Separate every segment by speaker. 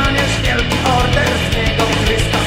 Speaker 1: dostaniesz wielki order z niego Chrysta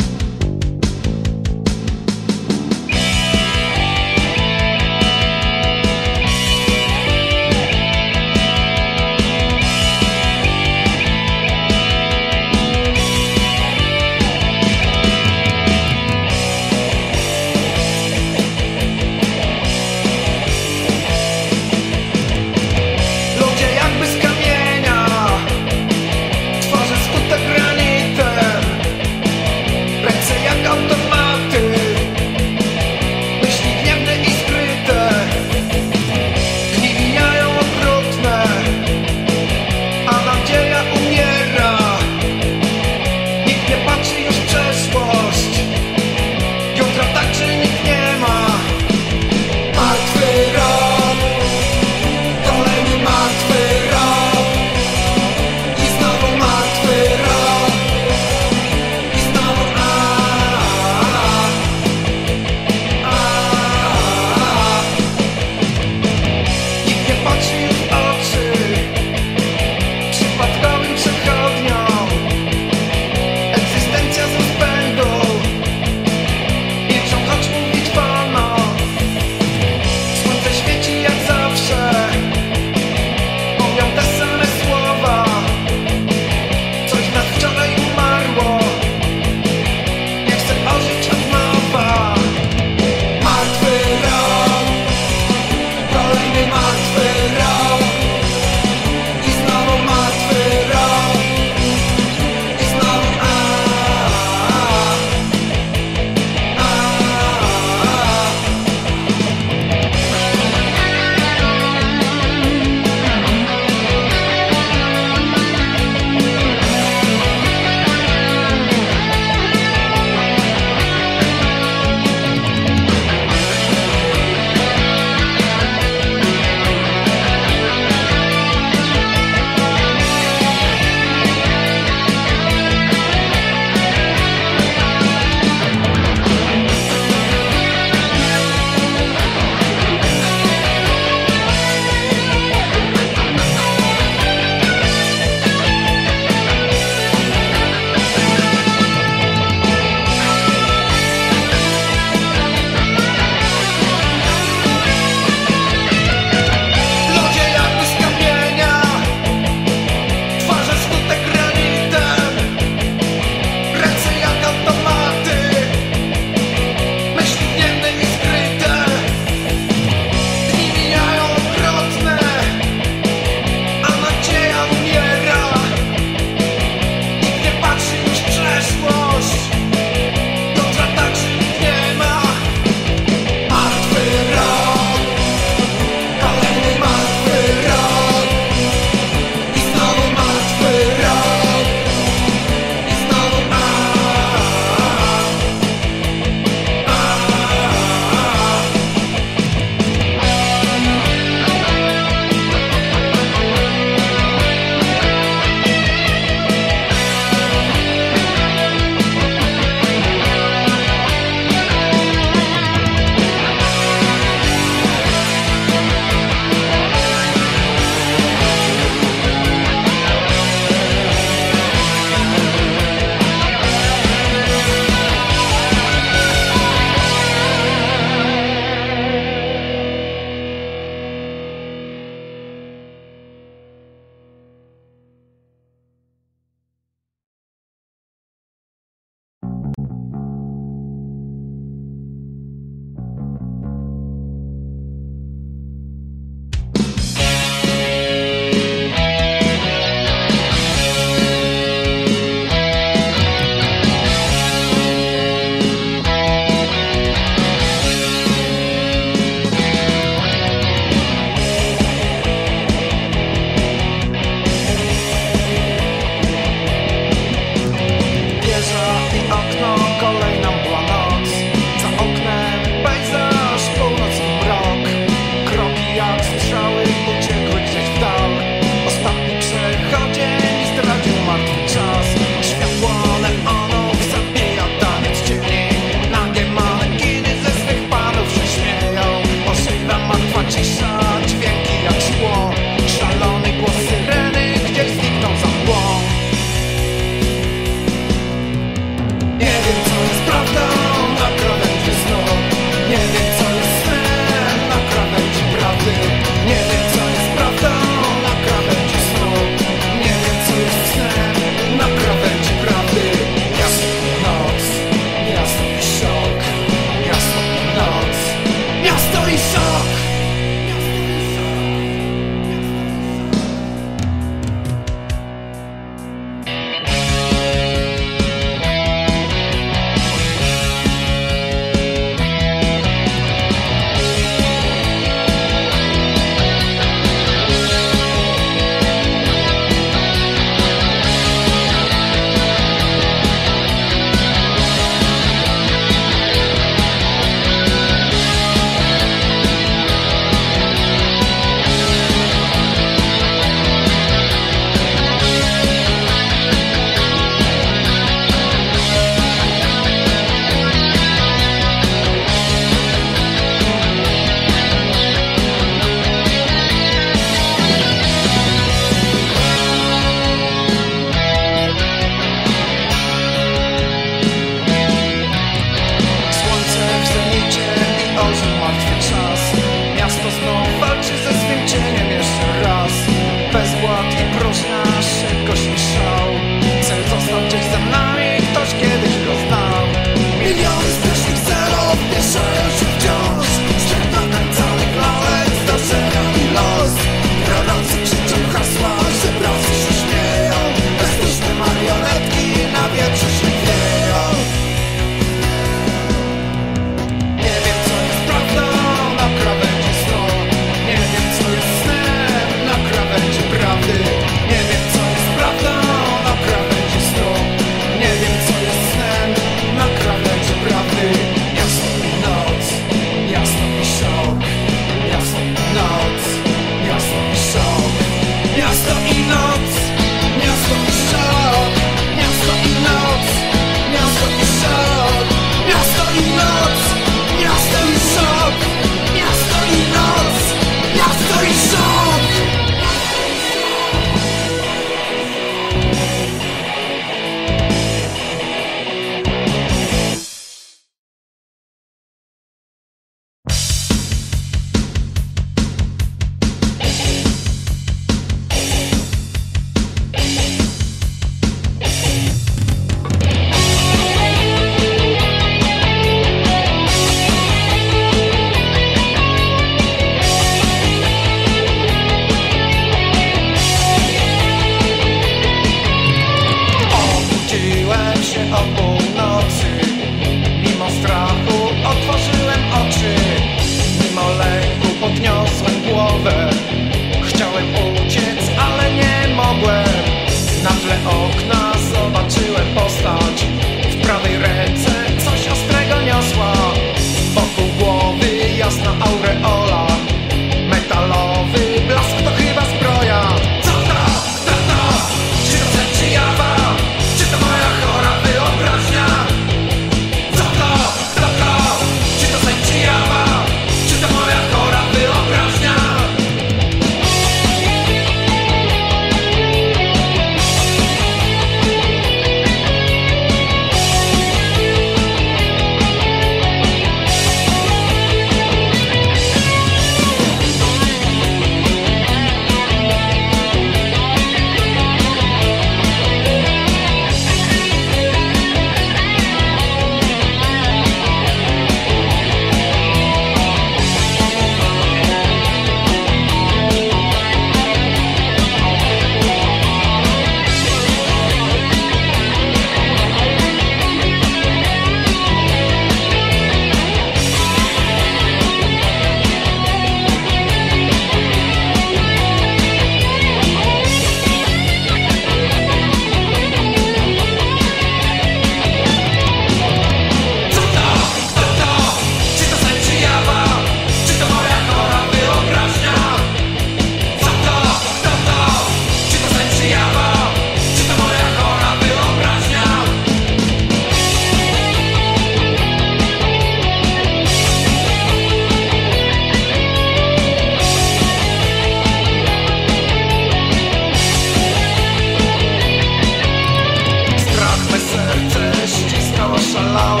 Speaker 1: alone.